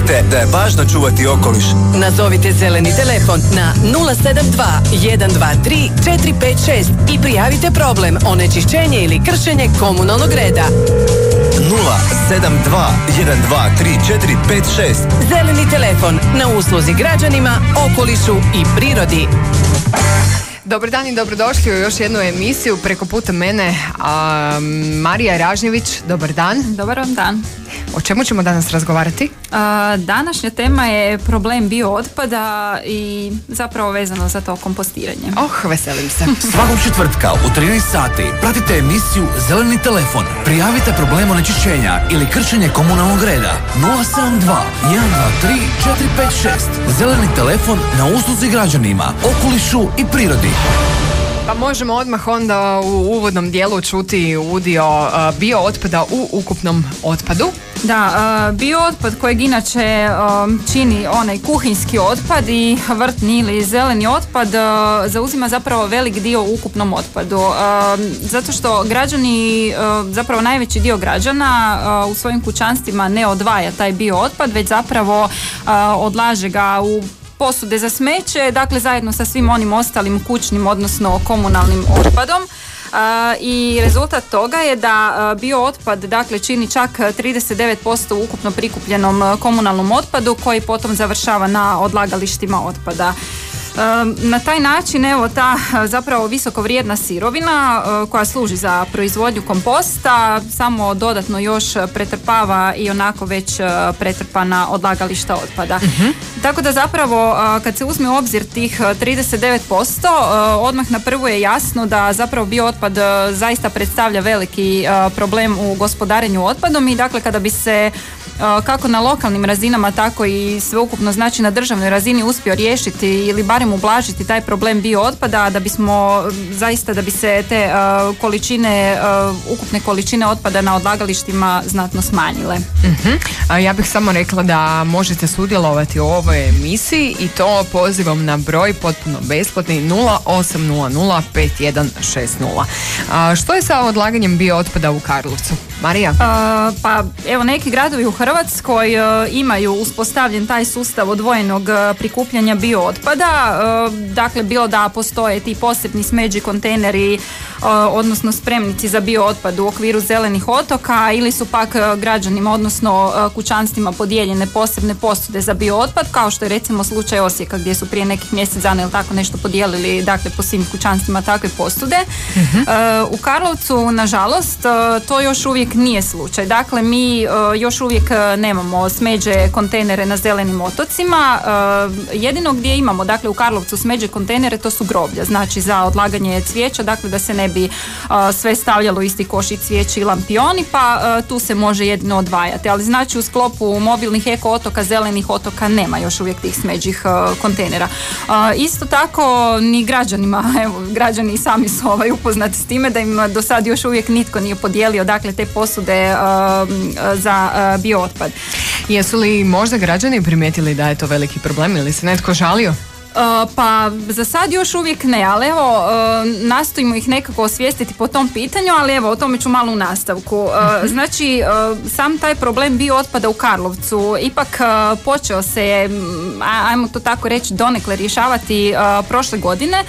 mislite da je važno čuvati okoliš? Nazovite zeleni telefon na 072 123 456 i prijavite problem onečišćenje ili kršenje komunalnog reda. 072 123 456 Zeleni telefon na usluzi građanima, okolišu i prirodi. Dobar dan i dobrodošli u još jednu emisiju preko puta mene a, Marija Ražnjević. Dobar dan. Dobar vam dan. O čemu ćemo danas razgovarati? A, današnja tema je problem biootpada i zapravo vezano za to kompostiranje. Oh, veselim se. Svakog četvrtka u 13 sati pratite emisiju Zeleni telefon. Prijavite problem onečišćenja ili kršenje komunalnog reda. 072 123 456 Zeleni telefon na usluzi građanima, okolišu i prirodi. Pa možemo odmah onda u uvodnom dijelu čuti udio uh, bio otpada u ukupnom otpadu. Da, uh, biootpad kojeg inače um, čini onaj kuhinski otpad i vrtni ili zeleni otpad zauzima zapravo velik dio u ukupnom otpadu. Zato što građani, zapravo najveći dio građana u svojim kućanstvima ne odvaja taj biootpad, već zapravo odlaže ga u posude za smeće, dakle zajedno sa svim onim ostalim kućnim, odnosno komunalnim otpadom. I rezultat toga je da bio otpad dakle čini čak 39% ukupno prikupljenom komunalnom otpadu koji potom završava na odlagalištima otpada. Na taj način evo ta zapravo visoko vrijedna sirovina koja služi za proizvodnju komposta samo dodatno još pretrpava i onako već pretrpana odlagališta otpada. Mhm. Tako da zapravo kad se uzme u obzir tih 39% odmah na prvu je jasno da zapravo biootpad zaista predstavlja veliki problem u gospodarenju otpadom i dakle kada bi se kako na lokalnim razinama tako i sveukupno znači na državnoj razini uspio riješiti ili barem ublažiti taj problem bio otpada da bismo zaista da bi se te količine ukupne količine otpada na odlagalištima znatno smanjile. uh A ja bih samo rekla da možete sudjelovati u ovoj emisiji i to pozivom na broj potpuno besplatni 0800 A što je sa odlaganjem bio otpada u Karlovcu? Marija? pa evo neki gradovi u Hrvatskoj e, imaju uspostavljen taj sustav odvojenog e, prikupljanja biootpada. E, dakle, bilo da postoje ti posebni smeđi kontejneri, odnosno spremnici za biootpad u okviru zelenih otoka ili su pak građanima, odnosno kućanstvima podijeljene posebne posude za biootpad, kao što je recimo slučaj Osijeka gdje su prije nekih mjesec dana ili tako nešto podijelili dakle, po svim kućanstvima takve posude. Mhm. U Karlovcu, nažalost, to još uvijek nije slučaj. Dakle, mi još uvijek nemamo smeđe kontejnere na zelenim otocima. Jedino gdje imamo, dakle u Karlovcu smeđe kontejnere, to su groblja, znači za odlaganje cvijeća, dakle da se ne bi sve stavljalo isti koš i cvijeći i lampioni, pa tu se može jedino odvajati. Ali znači u sklopu mobilnih eko otoka, zelenih otoka nema još uvijek tih smeđih kontejnera. Isto tako ni građanima, evo građani sami su ovaj upoznati s time da im do sad još uvijek nitko nije podijelio dakle te posude za bio otpad. Jesu li možda građani primijetili da je to veliki problem ili se netko žalio? Uh, pa za sad još uvijek ne, ali evo uh, nastojimo ih nekako osvijestiti po tom pitanju, ali evo o tome ću malo u nastavku. Uh, mhm. Znači sam taj problem bio otpada u Karlovcu, ipak počeo se, ajmo to tako reći, donekle rješavati prošle godine.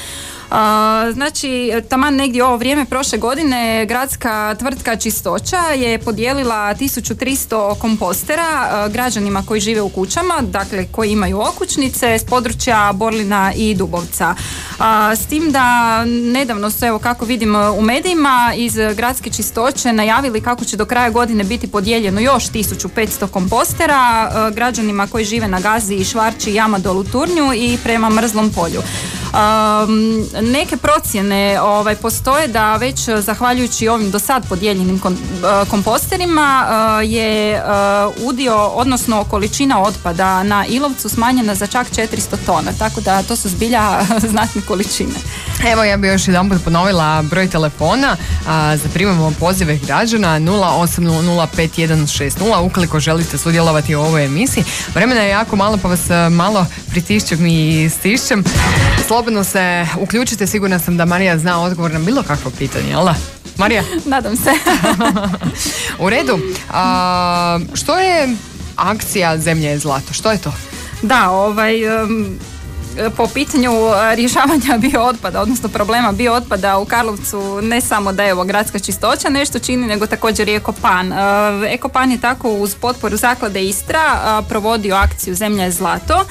Znači, taman negdje ovo vrijeme prošle godine gradska tvrtka Čistoća je podijelila 1300 kompostera građanima koji žive u kućama, dakle koji imaju okućnice s područja Borlina i Dubovca. S tim da nedavno su, evo kako vidim u medijima, iz gradske čistoće najavili kako će do kraja godine biti podijeljeno još 1500 kompostera građanima koji žive na Gazi i Švarči, Jama, Dolu, Turnju i prema Mrzlom polju. Um, neke procjene ovaj, postoje da već zahvaljujući ovim do sad podijeljenim uh, komposterima uh, je udio, odnosno količina otpada na Ilovcu smanjena za čak 400 tona, tako da to su zbilja znatne količine. Evo ja bih još jedan ponovila broj telefona, a, zaprimamo pozive građana 08005160 ukoliko želite sudjelovati u ovoj emisiji. Vremena je jako malo pa vas malo pritišćem i stišćem. Slobodno se uključite, sigurna sam da Marija zna odgovor na bilo kakvo pitanje, jel da? Marija? Nadam se. U redu. A, što je akcija Zemlja je zlato. Što je to? Da, ovaj, po pitanju e, rješavanja biootpada, odnosno problema biootpada u Karlovcu ne samo da je evo gradska čistoća nešto čini, nego također i Ekopan. E, Ekopan je tako uz potporu zaklade Istra e, provodio akciju Zemlja je zlato,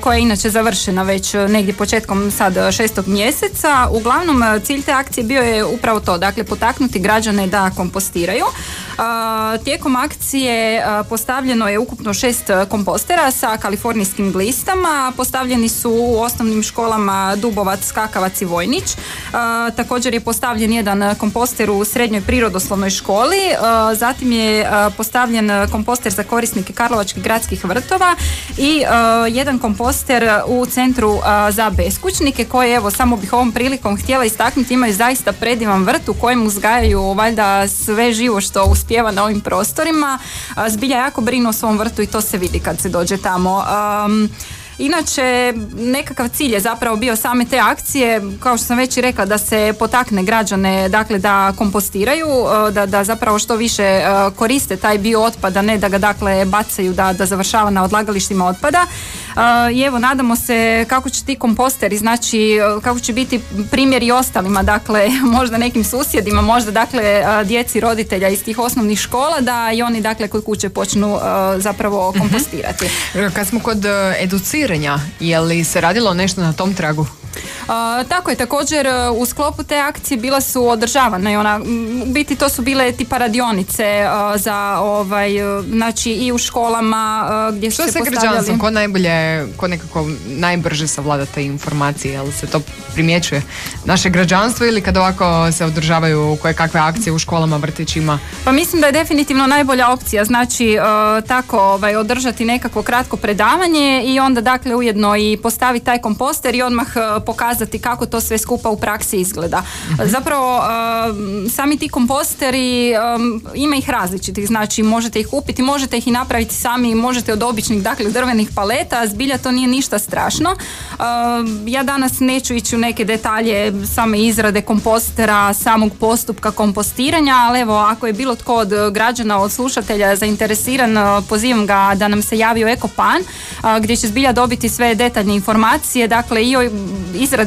koja je inače završena već negdje početkom sad šestog mjeseca. Uglavnom cilj te akcije bio je upravo to, dakle potaknuti građane da kompostiraju. Tijekom akcije postavljeno je ukupno šest kompostera sa kalifornijskim glistama. Postavljeni su u osnovnim školama Dubovac, Skakavac i Vojnić. Također je postavljen jedan komposter u srednjoj prirodoslovnoj školi. Zatim je postavljen komposter za korisnike Karlovačkih gradskih vrtova i jedan komposter u centru za beskućnike koji evo samo bih ovom prilikom htjela istaknuti imaju zaista predivan vrt u kojem uzgajaju valjda sve živo što uspjeva na ovim prostorima. Zbilja jako brinu o svom vrtu i to se vidi kad se dođe tamo. Inače, nekakav cilj je zapravo bio same te akcije, kao što sam već i rekla, da se potakne građane dakle, da kompostiraju, e, da, da zapravo što više e, koriste taj bio otpad, a ne da ga dakle bacaju da, da završava na odlagalištima otpada. E, I evo, nadamo se kako će ti komposteri, znači kako će biti primjer i ostalima, dakle možda nekim susjedima, možda dakle djeci roditelja iz tih osnovnih škola da i oni dakle kod kuće počnu zapravo mhm. kompostirati. Kad smo kod educiranja je li se radilo nešto na tom tragu? Tako je, također e, u sklopu te akcije bila su održavane ona, u biti to su bile tipa radionice e, za ovaj, e, znači i u školama gdje Što su se postavljali... ko najbolje, ko nekako najbrže savlada te informacije, jel se to primjećuje naše građanstvo ili kad ovako se održavaju koje kakve akcije u školama, vrtićima? Pa mislim da je definitivno najbolja opcija, znači tako ovaj, održati nekako kratko predavanje i onda dakle ujedno i postaviti taj komposter i odmah pokazati kako to sve skupa u praksi izgleda. Zapravo um, sami ti komposteri um, ima ih različitih, znači možete ih kupiti, možete ih i napraviti sami, možete od običnih dakle drvenih paleta, zbilja to nije ništa strašno. Um, ja danas neću ići u neke detalje same izrade kompostera, samog postupka kompostiranja, ali evo ako je bilo tko od građana, od slušatelja zainteresiran, uh, pozivam ga da nam se javi u Ekopan uh, gdje će zbilja dobiti sve detaljne informacije, dakle i o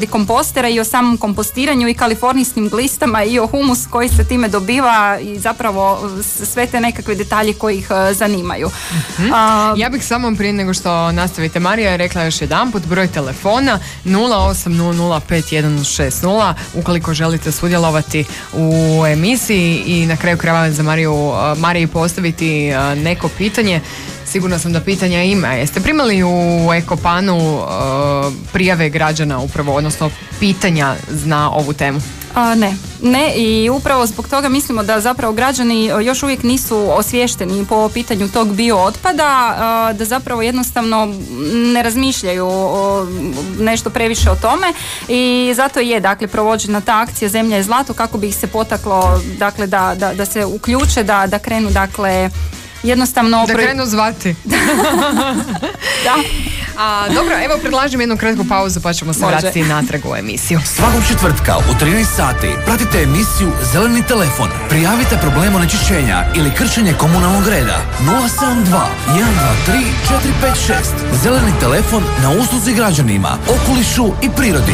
kompostera i o samom kompostiranju i kalifornijskim glistama i o humus koji se time dobiva i zapravo sve te nekakve detalje koji ih e, zanimaju. Mhm. ja bih samo prije nego što nastavite Marija je rekla još jedan put broj telefona 08005160 ukoliko želite sudjelovati u emisiji i na kraju krajeva za Mariju, e, Mariji postaviti e, neko pitanje Sigurno sam da pitanja ima. Jeste primali u Ekopanu uh, prijave građana upravo, odnosno pitanja na ovu temu? A, ne, ne i upravo zbog toga mislimo da zapravo građani još uvijek nisu osviješteni po pitanju tog bio otpada, da zapravo jednostavno ne razmišljaju nešto previše o tome i zato je dakle provođena ta akcija Zemlja je zlato kako bi ih se potaklo dakle da, da, da se uključe, da, da krenu dakle jednostavno... Da krenu zvati. da. A, dobro, evo predlažem jednu kratku pauzu pa ćemo se vratiti natrag u emisiju. Svakog četvrtka u 13 sati pratite emisiju Zeleni telefon. Prijavite problem onečišćenja ili kršenje komunalnog reda. 072 123 456. Zeleni telefon na usluzi građanima, okolišu i prirodi.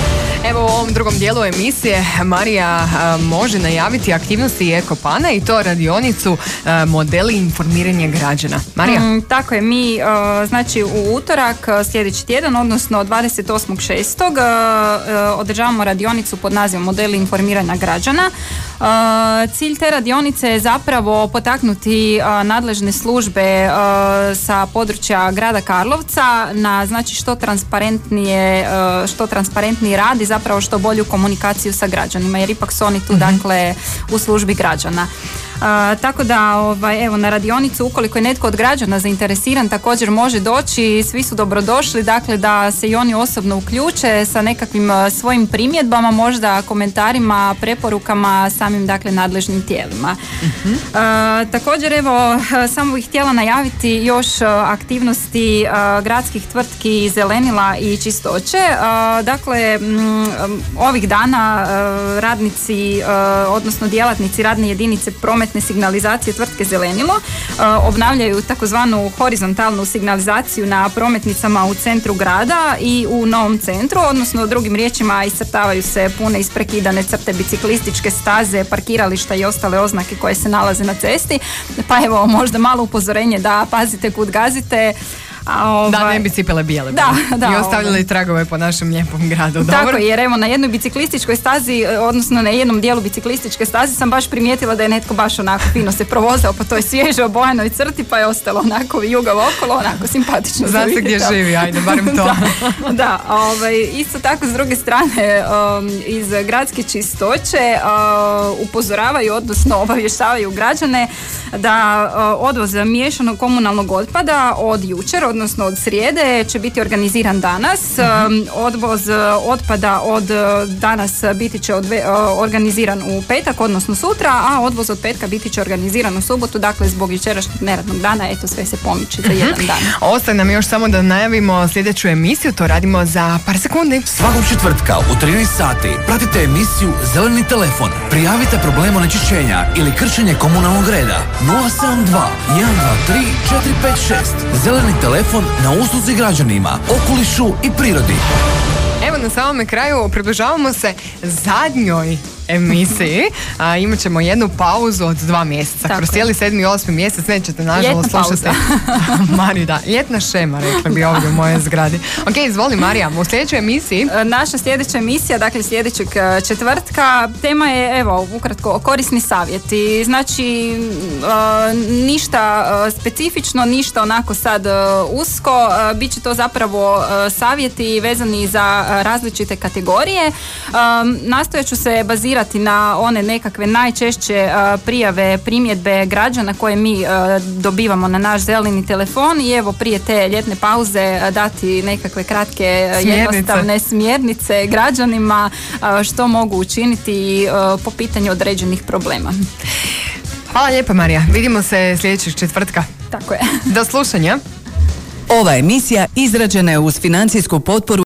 Evo u ovom drugom dijelu emisije Marija može najaviti aktivnosti Ekopana i to radionicu modeli informiranja građana. Marija? Mm, tako je, mi znači u utorak sljedeći tjedan, odnosno 28.6. održavamo radionicu pod nazivom modeli informiranja građana. Cilj te radionice je zapravo potaknuti nadležne službe sa područja grada Karlovca na znači što transparentnije što transparentniji rad i zapravo što bolju komunikaciju sa građanima jer ipak su oni tu mhm. dakle u službi građana tako da ovaj, evo na radionicu ukoliko je netko od građana zainteresiran također može doći, svi su dobrodošli dakle da se i oni osobno uključe sa nekakvim svojim primjedbama, možda komentarima, preporukama samim dakle nadležnim tijelima. uh također evo samo bih htjela najaviti još aktivnosti gradskih tvrtki zelenila i čistoće. Dakle ovih dana radnici odnosno djelatnici radne jedinice promet signalizacije tvrtke Zelenilo e, obnavljaju takozvanu horizontalnu signalizaciju na prometnicama u centru grada i u novom centru, odnosno drugim riječima iscrtavaju se pune isprekidane crte biciklističke staze, parkirališta i ostale oznake koje se nalaze na cesti. Pa evo možda malo upozorenje da pazite kud gazite a ovaj... Da, ne bi cipele bijele. Da, da. I ostavljali ovaj... tragove po našem lijepom gradu. Tako Dobro. jer evo na jednoj biciklističkoj stazi, e, odnosno na jednom dijelu biciklističke stazi sam baš primijetila da je netko baš onako fino se provozao po toj svježe obojanoj crti pa je ostalo onako juga okolo, onako simpatično. Zna se gdje živi, ajde, barem to. da, da ovaj, isto tako s druge strane um, iz gradske čistoće uh, upozoravaju, odnosno obavještavaju građane da uh, odvoz miješanog komunalnog otpada od jučer, odnosno od srijede će biti organiziran danas. Mhm. Odvoz e, otpada od e, danas biti će odve, e, organiziran u petak, odnosno sutra, a odvoz od petka biti će organiziran u subotu, dakle zbog jučerašnjeg neradnog dana, eto sve se pomiče za mhm. jedan dan. Ostaje nam još samo da najavimo sljedeću emisiju, to radimo za par sekundi. Svakog četvrtka u 13 sati pratite emisiju Zeleni telefon. Prijavite problem onečišćenja ili kršenje komunalnog reda. 072 123 456. Zeleni telefon telefon na usluzi građanima, okolišu i prirodi. Evo na samome kraju približavamo se zadnjoj emisiji. A, imat ćemo jednu pauzu od dva mjeseca. Tako Kroz cijeli sedmi i osmi mjesec nećete nažalost slušati. Mari, da. Ljetna šema, rekla bi ovdje u mojoj zgradi. Ok, izvoli Marija, u sljedećoj emisiji. E, naša sljedeća emisija, dakle sljedećeg e, četvrtka, tema je, evo, ukratko, korisni savjeti. Znači, e, ništa specifično, ništa onako sad usko. Biće to zapravo savjeti vezani za različite kategorije. Nastojat ću se bazirati na one nekakve najčešće prijave, primjedbe građana koje mi dobivamo na naš zeleni telefon i evo prije te ljetne pauze dati nekakve kratke smjernice. jednostavne smjernice građanima što mogu učiniti po pitanju određenih problema. Hvala lijepa Marija. Vidimo se sljedećeg četvrtka. Tako je. Do slušanja. Ova emisija izrađena je uz financijsku potporu